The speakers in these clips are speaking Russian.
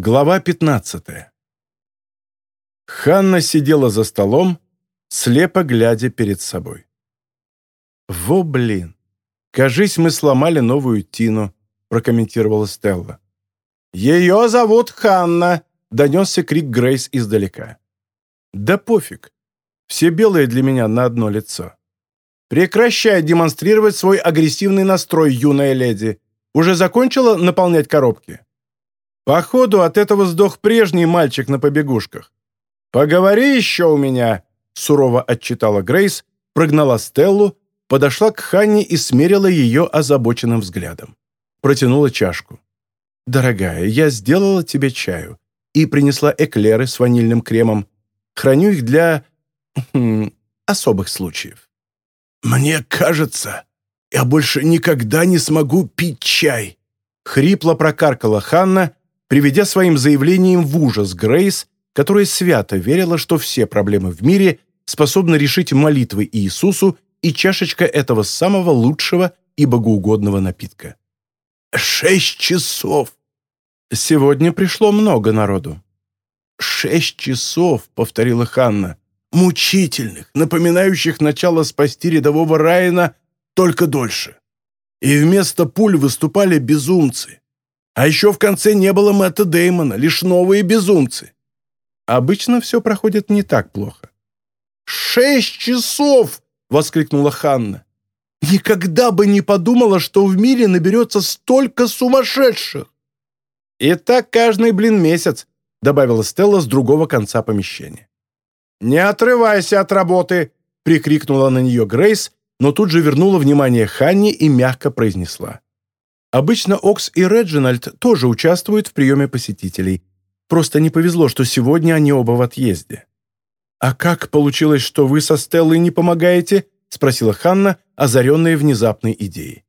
Глава 15 Ханна сидела за столом, слепо глядя перед собой. «Во блин! Кажись, мы сломали новую Тину», — прокомментировала Стелла. «Ее зовут Ханна», — донесся крик Грейс издалека. «Да пофиг. Все белые для меня на одно лицо». «Прекращай демонстрировать свой агрессивный настрой, юная леди. Уже закончила наполнять коробки?» Походу, от этого сдох прежний мальчик на побегушках. «Поговори еще у меня!» — сурово отчитала Грейс, прогнала Стеллу, подошла к Ханне и смерила ее озабоченным взглядом. Протянула чашку. «Дорогая, я сделала тебе чаю и принесла эклеры с ванильным кремом. Храню их для... Хм, особых случаев». «Мне кажется, я больше никогда не смогу пить чай», — хрипло прокаркала Ханна, приведя своим заявлением в ужас Грейс, которая свято верила, что все проблемы в мире способны решить молитвы Иисусу и чашечка этого самого лучшего и богоугодного напитка. «Шесть часов!» Сегодня пришло много народу. «Шесть часов», — повторила Ханна, «мучительных, напоминающих начало спасти рядового Райана только дольше. И вместо пуль выступали безумцы. А еще в конце не было Мэтта Деймона, лишь новые безумцы. Обычно все проходит не так плохо. «Шесть часов!» — воскликнула Ханна. «Никогда бы не подумала, что в мире наберется столько сумасшедших!» «И так каждый, блин, месяц», — добавила Стелла с другого конца помещения. «Не отрывайся от работы!» — прикрикнула на нее Грейс, но тут же вернула внимание Ханне и мягко произнесла. Обычно Окс и Реджинальд тоже участвуют в приеме посетителей. Просто не повезло, что сегодня они оба в отъезде. «А как получилось, что вы со Стеллой не помогаете?» — спросила Ханна, озаренная внезапной идеей.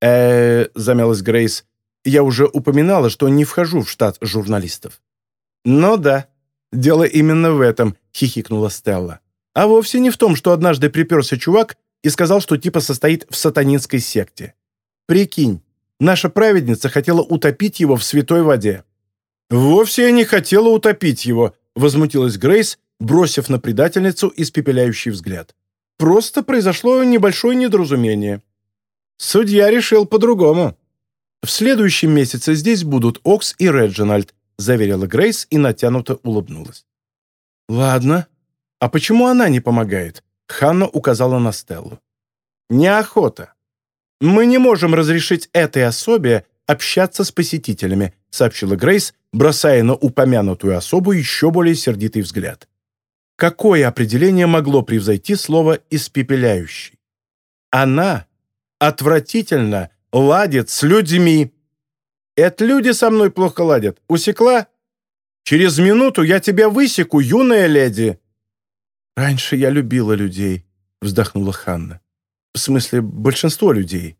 э замялась Грейс. «Я уже упоминала, что не вхожу в штат журналистов». «Ну да, дело именно в этом», — хихикнула Стелла. «А вовсе не в том, что однажды приперся чувак и сказал, что типа состоит в сатанинской секте. Прикинь, Наша праведница хотела утопить его в святой воде». «Вовсе я не хотела утопить его», — возмутилась Грейс, бросив на предательницу испепеляющий взгляд. «Просто произошло небольшое недоразумение. Судья решил по-другому». «В следующем месяце здесь будут Окс и Реджинальд», — заверила Грейс и натянуто улыбнулась. «Ладно. А почему она не помогает?» — Ханна указала на Стеллу. «Неохота. «Мы не можем разрешить этой особе общаться с посетителями», сообщила Грейс, бросая на упомянутую особу еще более сердитый взгляд. Какое определение могло превзойти слово «испепеляющий»? Она отвратительно ладит с людьми. Это люди со мной плохо ладят. Усекла? Через минуту я тебя высеку, юная леди. Раньше я любила людей, вздохнула Ханна. В смысле, большинство людей.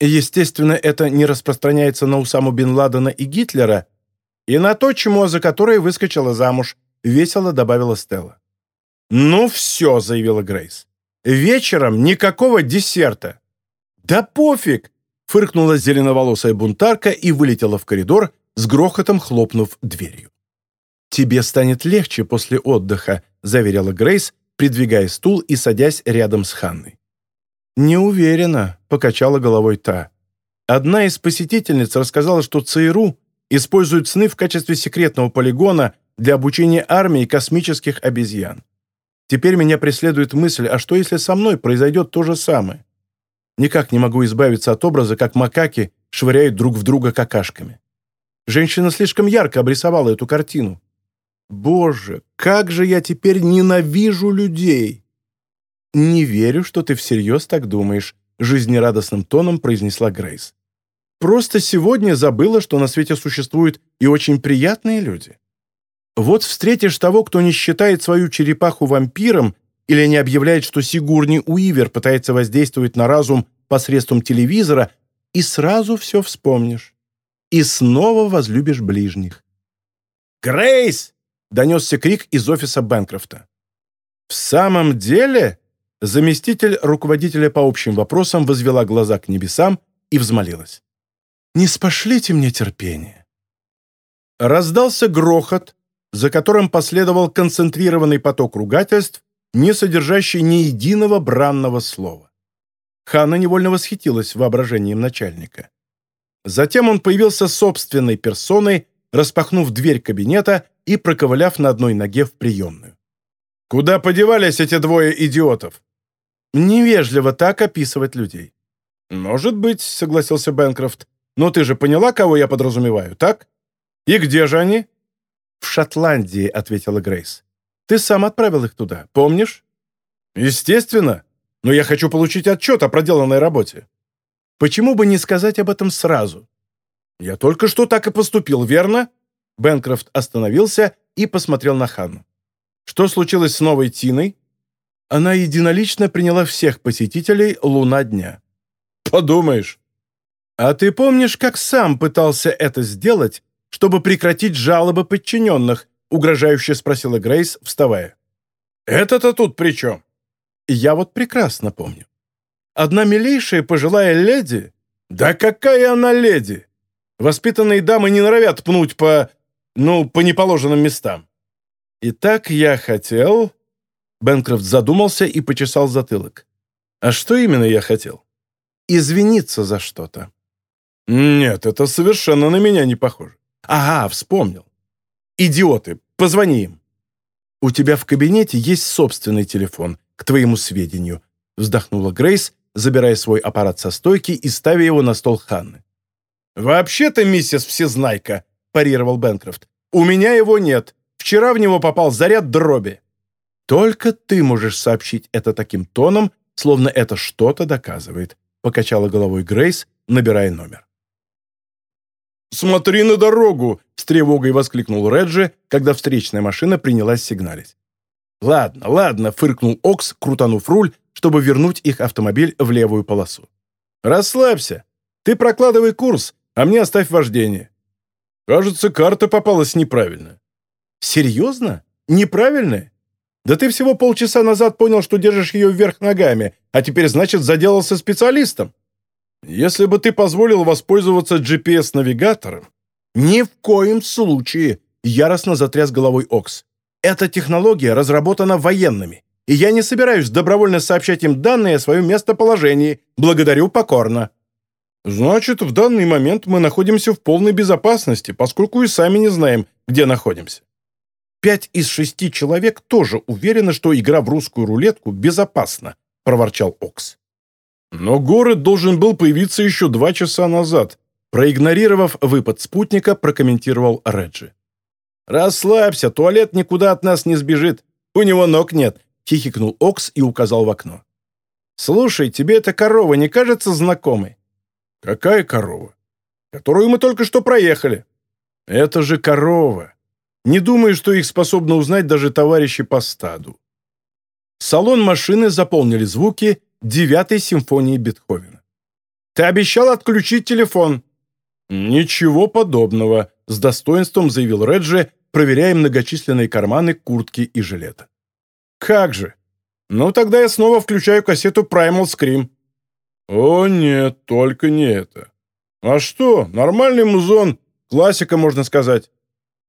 Естественно, это не распространяется на Усаму бен Ладена и Гитлера, и на то чмо, за которое выскочила замуж, весело добавила Стелла. «Ну все», — заявила Грейс. «Вечером никакого десерта». «Да пофиг!» — фыркнула зеленоволосая бунтарка и вылетела в коридор, с грохотом хлопнув дверью. «Тебе станет легче после отдыха», — заверила Грейс, придвигая стул и садясь рядом с Ханной. «Не уверена», — покачала головой та. Одна из посетительниц рассказала, что ЦРУ использует сны в качестве секретного полигона для обучения армии космических обезьян. Теперь меня преследует мысль, а что если со мной произойдет то же самое? Никак не могу избавиться от образа, как макаки швыряют друг в друга какашками. Женщина слишком ярко обрисовала эту картину. Боже, как же я теперь ненавижу людей! «Не верю, что ты всерьез так думаешь», — жизнерадостным тоном произнесла Грейс. «Просто сегодня забыла, что на свете существуют и очень приятные люди. Вот встретишь того, кто не считает свою черепаху вампиром или не объявляет, что Сигурни Уивер пытается воздействовать на разум посредством телевизора, и сразу все вспомнишь. И снова возлюбишь ближних». «Грейс!» — донесся крик из офиса Бэнкрофта. «В самом деле?» Заместитель руководителя по общим вопросам возвела глаза к небесам и взмолилась. «Не спошлите мне терпение. Раздался грохот, за которым последовал концентрированный поток ругательств, не содержащий ни единого бранного слова. Ханна невольно восхитилась воображением начальника. Затем он появился собственной персоной, распахнув дверь кабинета и проковыляв на одной ноге в приемную. «Куда подевались эти двое идиотов?» «Невежливо так описывать людей». «Может быть», — согласился Бэнкрофт. «Но ты же поняла, кого я подразумеваю, так? И где же они?» «В Шотландии», — ответила Грейс. «Ты сам отправил их туда, помнишь?» «Естественно. Но я хочу получить отчет о проделанной работе». «Почему бы не сказать об этом сразу?» «Я только что так и поступил, верно?» Бенкрофт остановился и посмотрел на Ханну. «Что случилось с новой Тиной?» Она единолично приняла всех посетителей «Луна дня». «Подумаешь». «А ты помнишь, как сам пытался это сделать, чтобы прекратить жалобы подчиненных?» угрожающе спросила Грейс, вставая. «Это-то тут при чем?» «Я вот прекрасно помню. Одна милейшая пожилая леди...» «Да какая она леди? Воспитанные дамы не норовят пнуть по... ну, по неположенным местам». «Итак, я хотел...» Бенкрофт задумался и почесал затылок. «А что именно я хотел?» «Извиниться за что-то». «Нет, это совершенно на меня не похоже». «Ага, вспомнил. Идиоты, позвони им». «У тебя в кабинете есть собственный телефон, к твоему сведению», вздохнула Грейс, забирая свой аппарат со стойки и ставя его на стол Ханны. «Вообще-то, миссис Всезнайка», – парировал Бенкрофт, – «у меня его нет. Вчера в него попал заряд дроби». «Только ты можешь сообщить это таким тоном, словно это что-то доказывает», – покачала головой Грейс, набирая номер. «Смотри на дорогу!» – с тревогой воскликнул Реджи, когда встречная машина принялась сигналить. «Ладно, ладно», – фыркнул Окс, крутанув руль, чтобы вернуть их автомобиль в левую полосу. «Расслабься. Ты прокладывай курс, а мне оставь вождение». «Кажется, карта попалась неправильно». «Серьезно? Неправильная? Да ты всего полчаса назад понял, что держишь ее вверх ногами, а теперь, значит, заделался специалистом». Если бы ты позволил воспользоваться GPS-навигатором...» «Ни в коем случае!» — яростно затряс головой Окс. «Эта технология разработана военными, и я не собираюсь добровольно сообщать им данные о своем местоположении. Благодарю покорно». «Значит, в данный момент мы находимся в полной безопасности, поскольку и сами не знаем, где находимся». «Пять из шести человек тоже уверены, что игра в русскую рулетку безопасна», — проворчал Окс. Но город должен был появиться еще два часа назад. Проигнорировав выпад спутника, прокомментировал Реджи. «Расслабься, туалет никуда от нас не сбежит. У него ног нет», — хихикнул Окс и указал в окно. «Слушай, тебе эта корова не кажется знакомой?» «Какая корова?» «Которую мы только что проехали». «Это же корова. Не думаю, что их способны узнать даже товарищи по стаду». Салон машины заполнили звуки, девятой симфонии Бетховена. «Ты обещал отключить телефон». «Ничего подобного», — с достоинством заявил Реджи, проверяя многочисленные карманы куртки и жилета. «Как же? Ну, тогда я снова включаю кассету Primal Scream». «О, нет, только не это. А что, нормальный музон, классика, можно сказать».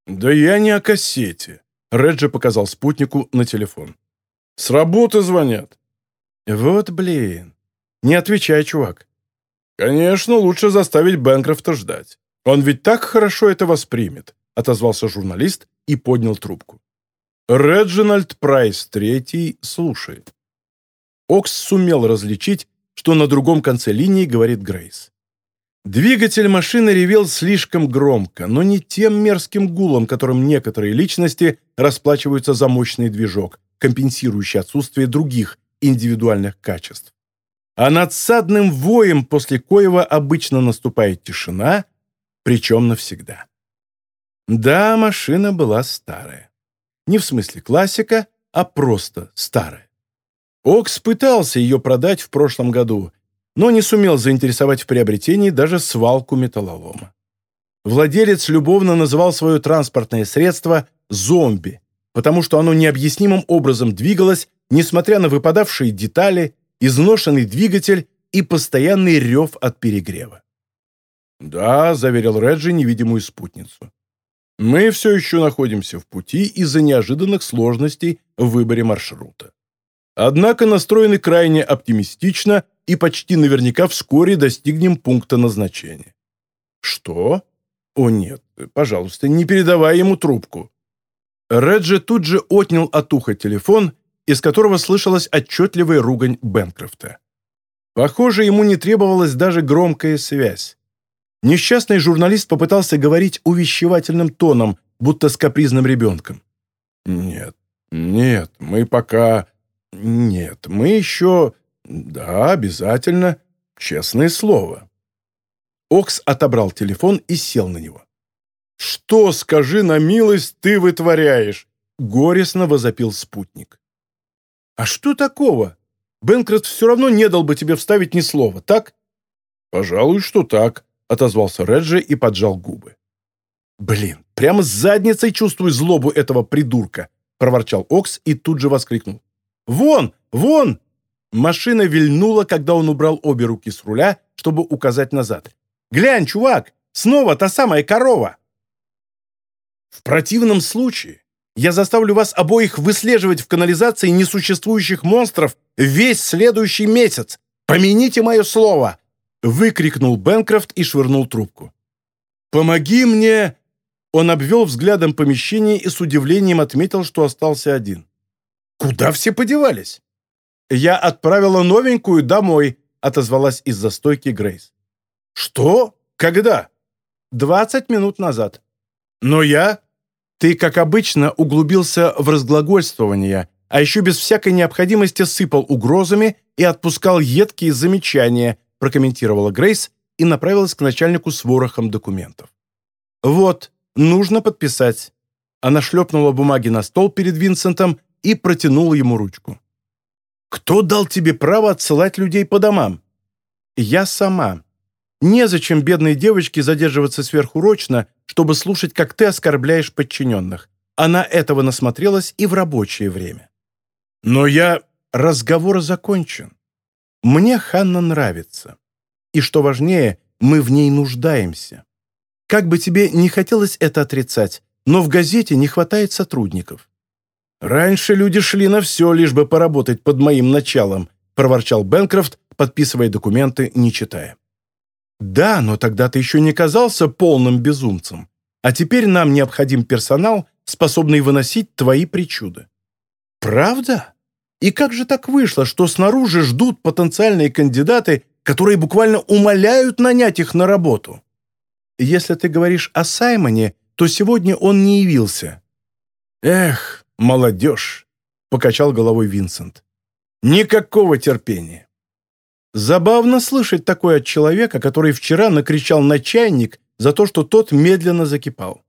«Да я не о кассете», — Реджи показал спутнику на телефон. «С работы звонят. «Вот блин. Не отвечай, чувак». «Конечно, лучше заставить Бэнкрофта ждать. Он ведь так хорошо это воспримет», — отозвался журналист и поднял трубку. Реджинальд Прайс третий слушает. Окс сумел различить, что на другом конце линии говорит Грейс. Двигатель машины ревел слишком громко, но не тем мерзким гулом, которым некоторые личности расплачиваются за мощный движок, компенсирующий отсутствие других индивидуальных качеств. А над садным воем, после коего обычно наступает тишина, причем навсегда. Да, машина была старая. Не в смысле классика, а просто старая. Окс пытался ее продать в прошлом году, но не сумел заинтересовать в приобретении даже свалку металлолома. Владелец любовно называл свое транспортное средство «зомби», потому что оно необъяснимым образом двигалось несмотря на выпадавшие детали, изношенный двигатель и постоянный рев от перегрева. «Да», — заверил Реджи невидимую спутницу. Мы все еще находимся в пути из-за неожиданных сложностей в выборе маршрута. Однако настроены крайне оптимистично и почти наверняка вскоре достигнем пункта назначения. Что? О нет, пожалуйста, не передавай ему трубку. Реджи тут же отнял от уха телефон, из которого слышалась отчетливая ругань Бенкрофта. Похоже, ему не требовалась даже громкая связь. Несчастный журналист попытался говорить увещевательным тоном, будто с капризным ребенком. «Нет, нет, мы пока... Нет, мы еще... Да, обязательно. Честное слово». Окс отобрал телефон и сел на него. «Что, скажи на милость, ты вытворяешь?» — горестно возопил спутник. «А что такого? Бенкрофт все равно не дал бы тебе вставить ни слова, так?» «Пожалуй, что так», — отозвался Реджи и поджал губы. «Блин, прямо с задницей чувствую злобу этого придурка», — проворчал Окс и тут же воскликнул. «Вон! Вон!» Машина вильнула, когда он убрал обе руки с руля, чтобы указать назад. «Глянь, чувак! Снова та самая корова!» «В противном случае я заставлю вас обоих выслеживать в канализации несуществующих монстров весь следующий месяц. Помяните мое слово!» Выкрикнул Бенкрофт и швырнул трубку. «Помоги мне!» Он обвел взглядом помещение и с удивлением отметил, что остался один. «Куда все подевались?» «Я отправила новенькую домой», — отозвалась из-за стойки Грейс. «Что? Когда?» «Двадцать минут назад». «Но я...» Ты, как обычно, углубился в разглагольствование, а еще без всякой необходимости сыпал угрозами и отпускал едкие замечания, прокомментировала Грейс и направилась к начальнику с ворохом документов. «Вот, нужно подписать». Она шлепнула бумаги на стол перед Винсентом и протянула ему ручку. «Кто дал тебе право отсылать людей по домам?» «Я сама. Незачем бедной девочке задерживаться сверхурочно, чтобы слушать, как ты оскорбляешь подчиненных. Она этого насмотрелась и в рабочее время. Но я... Разговор закончен. Мне Ханна нравится. И что важнее, мы в ней нуждаемся. Как бы тебе не хотелось это отрицать, но в газете не хватает сотрудников. «Раньше люди шли на все, лишь бы поработать под моим началом», проворчал Бенкрофт, подписывая документы, не читая. «Да, но тогда ты еще не казался полным безумцем. А теперь нам необходим персонал, способный выносить твои причуды». «Правда? И как же так вышло, что снаружи ждут потенциальные кандидаты, которые буквально умоляют нанять их на работу?» «Если ты говоришь о Саймоне, то сегодня он не явился». «Эх, молодежь!» — покачал головой Винсент. «Никакого терпения. Забавно слышать такое от человека, который вчера накричал на чайник за то, что тот медленно закипал.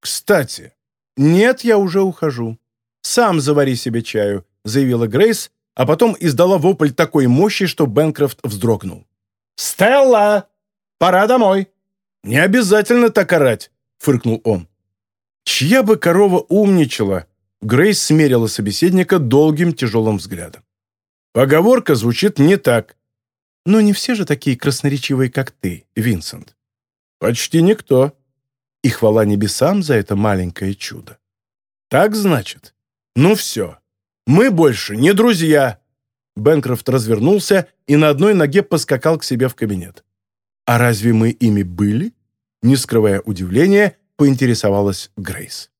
«Кстати, нет, я уже ухожу. Сам завари себе чаю», — заявила Грейс, а потом издала вопль такой мощи, что Бенкрофт вздрогнул. «Стелла! Пора домой!» «Не обязательно так орать», — фыркнул он. «Чья бы корова умничала?» Грейс смерила собеседника долгим тяжелым взглядом. «Поговорка звучит не так. Но не все же такие красноречивые, как ты, Винсент. Почти никто. И хвала небесам за это маленькое чудо. Так значит? Ну все. Мы больше не друзья. Бенкрофт развернулся и на одной ноге поскакал к себе в кабинет. А разве мы ими были? Не скрывая удивления, поинтересовалась Грейс.